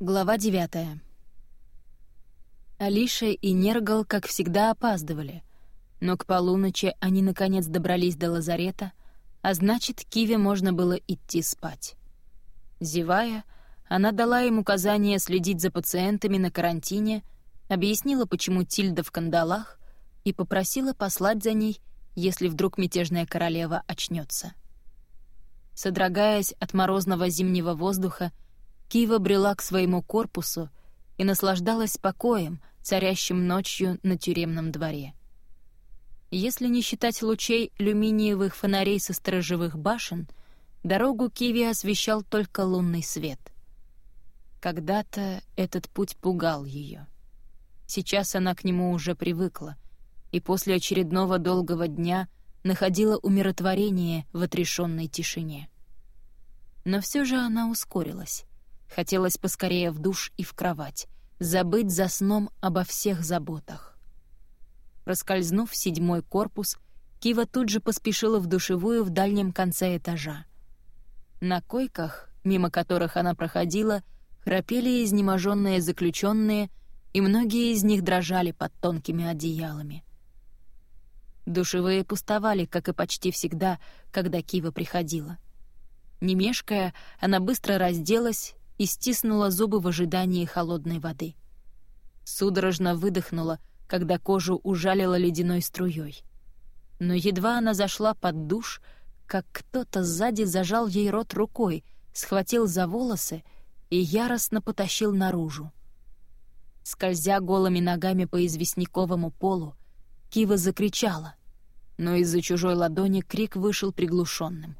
Глава девятая. Алиша и Нергал, как всегда, опаздывали, но к полуночи они наконец добрались до лазарета, а значит, Киве можно было идти спать. Зевая, она дала им указание следить за пациентами на карантине, объяснила, почему Тильда в кандалах, и попросила послать за ней, если вдруг мятежная королева очнется. Содрогаясь от морозного зимнего воздуха, Кива брела к своему корпусу и наслаждалась покоем, царящим ночью на тюремном дворе. Если не считать лучей люминиевых фонарей со сторожевых башен, дорогу Киви освещал только лунный свет. Когда-то этот путь пугал ее. Сейчас она к нему уже привыкла, и после очередного долгого дня находила умиротворение в отрешенной тишине. Но все же она ускорилась. Хотелось поскорее в душ и в кровать, забыть за сном обо всех заботах. Проскользнув седьмой корпус, Кива тут же поспешила в душевую в дальнем конце этажа. На койках, мимо которых она проходила, храпели изнеможенные заключенные, и многие из них дрожали под тонкими одеялами. Душевые пустовали, как и почти всегда, когда Кива приходила. Не мешкая, она быстро разделась и стиснула зубы в ожидании холодной воды. Судорожно выдохнула, когда кожу ужалила ледяной струей. Но едва она зашла под душ, как кто-то сзади зажал ей рот рукой, схватил за волосы и яростно потащил наружу. Скользя голыми ногами по известняковому полу, Кива закричала, но из-за чужой ладони крик вышел приглушенным.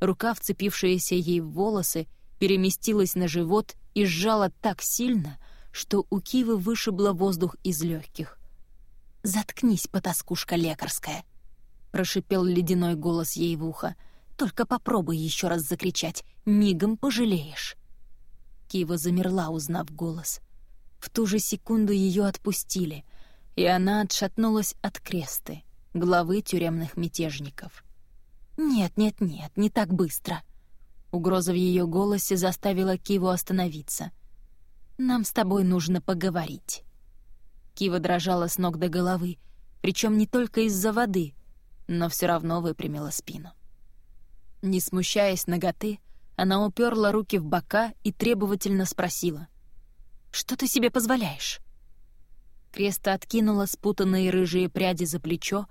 Рука, вцепившаяся ей в волосы, переместилась на живот и сжала так сильно, что у Кивы вышибло воздух из легких. «Заткнись, потаскушка лекарская!» — прошипел ледяной голос ей в ухо. «Только попробуй еще раз закричать, мигом пожалеешь!» Кива замерла, узнав голос. В ту же секунду ее отпустили, и она отшатнулась от кресты, главы тюремных мятежников. «Нет, нет, нет, не так быстро!» Угроза в ее голосе заставила Киву остановиться. «Нам с тобой нужно поговорить». Кива дрожала с ног до головы, причем не только из-за воды, но все равно выпрямила спину. Не смущаясь ноготы, она уперла руки в бока и требовательно спросила. «Что ты себе позволяешь?» Креста откинула спутанные рыжие пряди за плечо,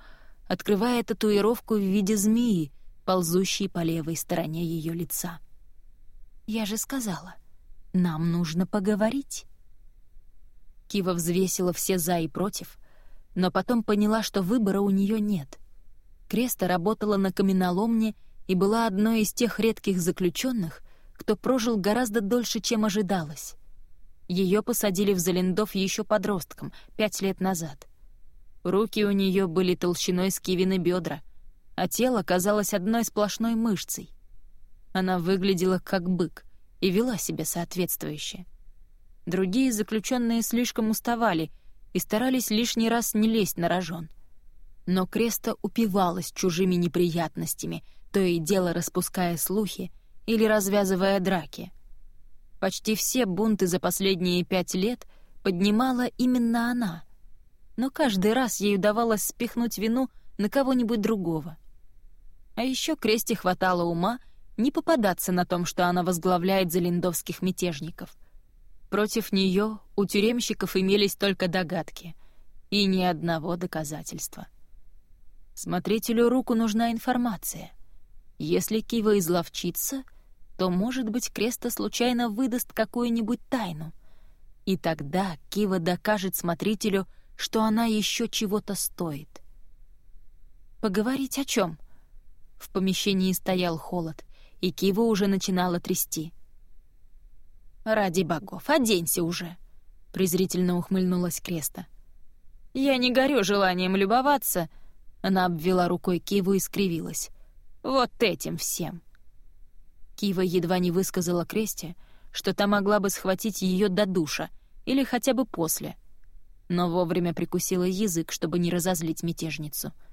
открывая татуировку в виде змеи, ползущий по левой стороне ее лица. «Я же сказала, нам нужно поговорить». Кива взвесила все «за» и «против», но потом поняла, что выбора у нее нет. Креста работала на каменоломне и была одной из тех редких заключенных, кто прожил гораздо дольше, чем ожидалось. Ее посадили в Залендов еще подростком, пять лет назад. Руки у нее были толщиной с кивины бедра, а тело казалось одной сплошной мышцей. Она выглядела как бык и вела себя соответствующе. Другие заключенные слишком уставали и старались лишний раз не лезть на рожон. Но Креста упивалась чужими неприятностями, то и дело распуская слухи или развязывая драки. Почти все бунты за последние пять лет поднимала именно она. Но каждый раз ей удавалось спихнуть вину на кого-нибудь другого — а еще Кресте хватало ума не попадаться на том, что она возглавляет залиндовских мятежников. Против нее у тюремщиков имелись только догадки и ни одного доказательства. Смотрителю руку нужна информация. Если Кива изловчится, то, может быть, Креста случайно выдаст какую-нибудь тайну. И тогда Кива докажет смотрителю, что она еще чего-то стоит. «Поговорить о чем? В помещении стоял холод, и Кива уже начинала трясти. «Ради богов, оденься уже!» — презрительно ухмыльнулась Креста. «Я не горю желанием любоваться!» Она обвела рукой Киву и скривилась. «Вот этим всем!» Кива едва не высказала Кресте, что та могла бы схватить ее до душа или хотя бы после, но вовремя прикусила язык, чтобы не разозлить мятежницу —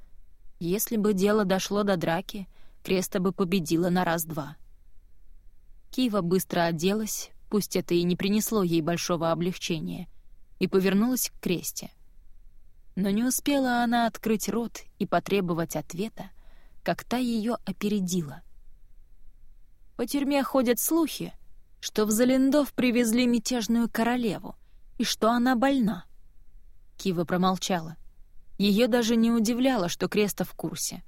если бы дело дошло до драки, Креста бы победила на раз-два. Кива быстро оделась, пусть это и не принесло ей большого облегчения, и повернулась к кресте. Но не успела она открыть рот и потребовать ответа, как та ее опередила. По тюрьме ходят слухи, что в Залендов привезли мятежную королеву и что она больна. Кива промолчала. Ее даже не удивляло, что Креста в курсе.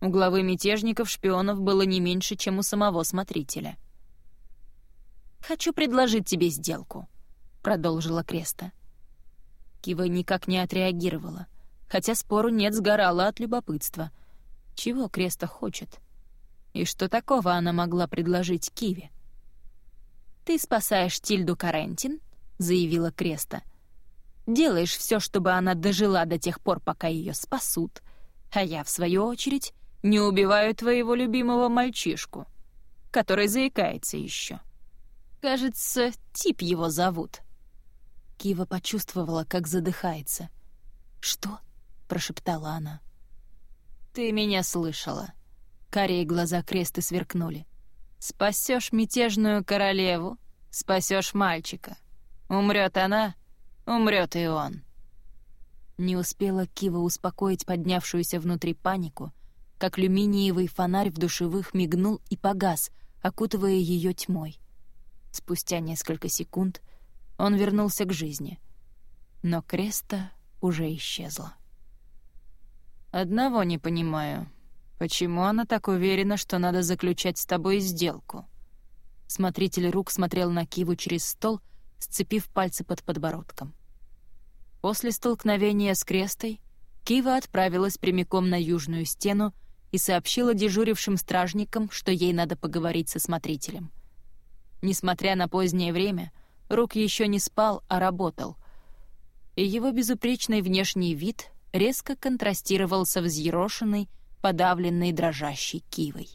У главы мятежников шпионов было не меньше, чем у самого смотрителя. «Хочу предложить тебе сделку», — продолжила Креста. Кива никак не отреагировала, хотя спору нет, сгорала от любопытства. Чего Креста хочет? И что такого она могла предложить Киве? «Ты спасаешь Тильду Карентин», — заявила Креста. «Делаешь все, чтобы она дожила до тех пор, пока ее спасут, а я, в свою очередь, не убиваю твоего любимого мальчишку, который заикается еще. Кажется, тип его зовут». Кива почувствовала, как задыхается. «Что?» — прошептала она. «Ты меня слышала». Карие глаза Кресты сверкнули. Спасешь мятежную королеву, спасешь мальчика. Умрет она, умрет и он. Не успела Кива успокоить поднявшуюся внутри панику, как люминиевый фонарь в душевых мигнул и погас, окутывая ее тьмой. Спустя несколько секунд он вернулся к жизни. Но Креста уже исчезла. «Одного не понимаю», «Почему она так уверена, что надо заключать с тобой сделку?» Смотритель рук смотрел на Киву через стол, сцепив пальцы под подбородком. После столкновения с Крестой Кива отправилась прямиком на южную стену и сообщила дежурившим стражникам, что ей надо поговорить со смотрителем. Несмотря на позднее время, Рук еще не спал, а работал, и его безупречный внешний вид резко контрастировал со взъерошенной, подавленной дрожащей кивой.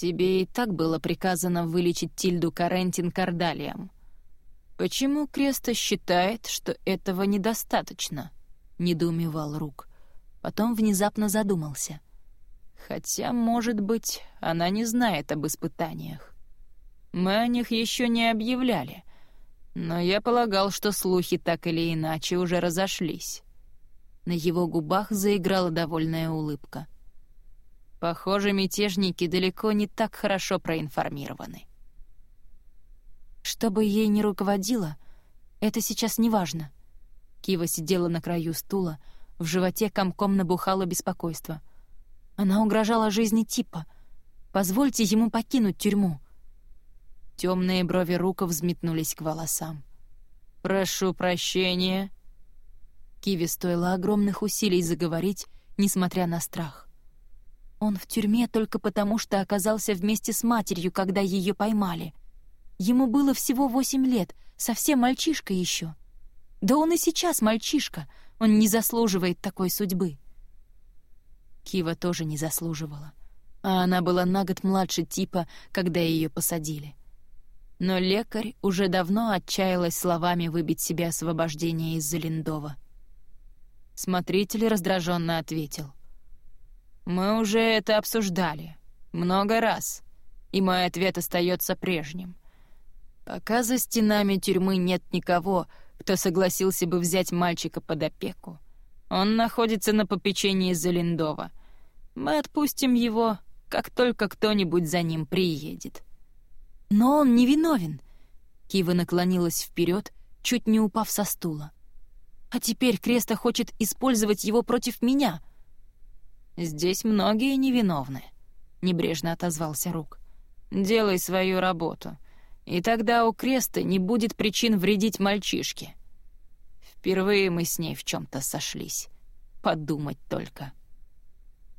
Тебе и так было приказано вылечить Тильду Карентин Кардалием. Почему Креста считает, что этого недостаточно? Недоумевал Рук. Потом внезапно задумался. Хотя, может быть, она не знает об испытаниях. Мы о них еще не объявляли, но я полагал, что слухи так или иначе уже разошлись. На его губах заиграла довольная улыбка. Похоже, мятежники далеко не так хорошо проинформированы. Что бы ей ни руководило, это сейчас не важно. Кива сидела на краю стула, в животе комком набухало беспокойство. Она угрожала жизни типа. Позвольте ему покинуть тюрьму. Темные брови рука взметнулись к волосам. «Прошу прощения», Киви стоило огромных усилий заговорить, несмотря на страх. Он в тюрьме только потому, что оказался вместе с матерью, когда ее поймали. Ему было всего восемь лет, совсем мальчишка еще. Да он и сейчас мальчишка, он не заслуживает такой судьбы. Кива тоже не заслуживала. А она была на год младше типа, когда ее посадили. Но лекарь уже давно отчаялась словами выбить себе освобождение из-за Линдова — Смотритель раздраженно ответил. «Мы уже это обсуждали. Много раз. И мой ответ остается прежним. Пока за стенами тюрьмы нет никого, кто согласился бы взять мальчика под опеку. Он находится на попечении Залиндова. Мы отпустим его, как только кто-нибудь за ним приедет». «Но он невиновен!» Кива наклонилась вперед, чуть не упав со стула. А теперь Креста хочет использовать его против меня. Здесь многие невиновны, небрежно отозвался Рук. Делай свою работу, и тогда у Креста не будет причин вредить мальчишке. Впервые мы с ней в чем-то сошлись. Подумать только.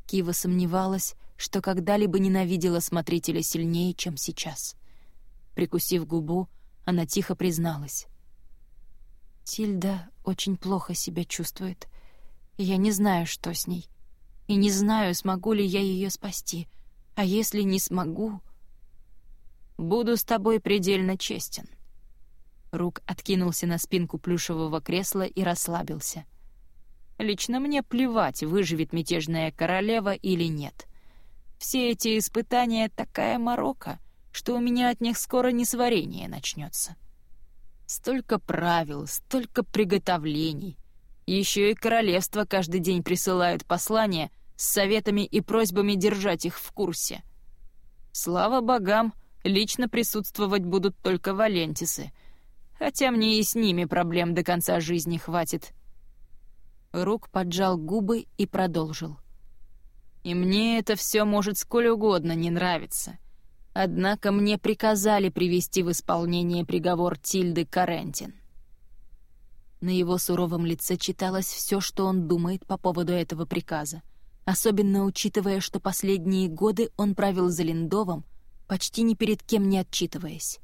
Кива сомневалась, что когда-либо ненавидела смотрителя сильнее, чем сейчас. Прикусив губу, она тихо призналась. Тильда очень плохо себя чувствует. я не знаю, что с ней. И не знаю, смогу ли я ее спасти. А если не смогу... Буду с тобой предельно честен. Рук откинулся на спинку плюшевого кресла и расслабился. Лично мне плевать, выживет мятежная королева или нет. Все эти испытания — такая морока, что у меня от них скоро несварение начнется. Столько правил, столько приготовлений. Еще и королевство каждый день присылают послания с советами и просьбами держать их в курсе. Слава богам, лично присутствовать будут только валентисы, хотя мне и с ними проблем до конца жизни хватит. Рук поджал губы и продолжил. И мне это все может сколь угодно не нравиться. Однако мне приказали привести в исполнение приговор Тильды Карентин. На его суровом лице читалось все, что он думает по поводу этого приказа, особенно учитывая, что последние годы он правил за Линдовом, почти ни перед кем не отчитываясь.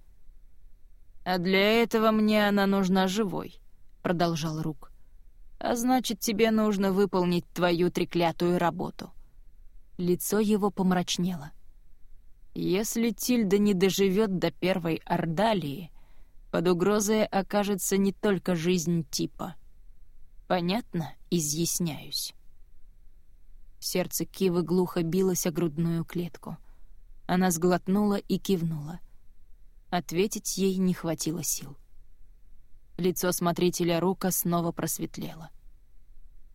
«А для этого мне она нужна живой», — продолжал Рук. «А значит, тебе нужно выполнить твою треклятую работу». Лицо его помрачнело. «Если Тильда не доживет до первой Ордалии, под угрозой окажется не только жизнь типа. Понятно? Изъясняюсь». Сердце Кивы глухо билось о грудную клетку. Она сглотнула и кивнула. Ответить ей не хватило сил. Лицо смотрителя Рука снова просветлело.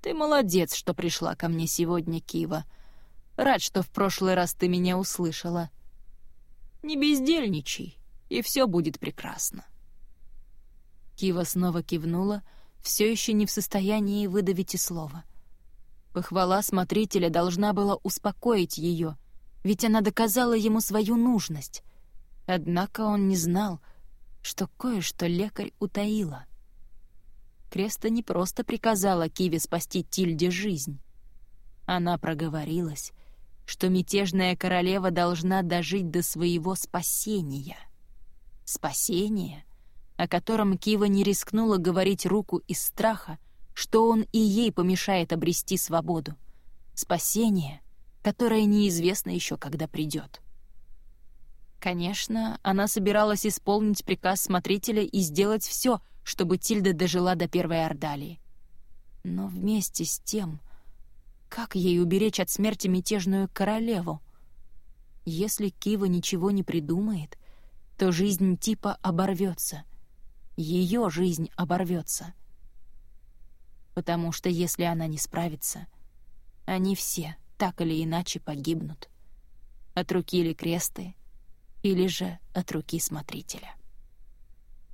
«Ты молодец, что пришла ко мне сегодня, Кива», Рад, что в прошлый раз ты меня услышала. Не бездельничай, и все будет прекрасно». Кива снова кивнула, все еще не в состоянии выдавить и слова. Похвала смотрителя должна была успокоить ее, ведь она доказала ему свою нужность. Однако он не знал, что кое-что лекарь утаила. Креста не просто приказала Киве спасти Тильде жизнь. Она проговорилась, что мятежная королева должна дожить до своего спасения. Спасение, о котором Кива не рискнула говорить руку из страха, что он и ей помешает обрести свободу. Спасение, которое неизвестно еще, когда придет. Конечно, она собиралась исполнить приказ смотрителя и сделать все, чтобы Тильда дожила до Первой Ордалии. Но вместе с тем как ей уберечь от смерти мятежную королеву? Если Кива ничего не придумает, то жизнь типа оборвется. Ее жизнь оборвется. Потому что если она не справится, они все так или иначе погибнут. От руки или кресты, или же от руки смотрителя.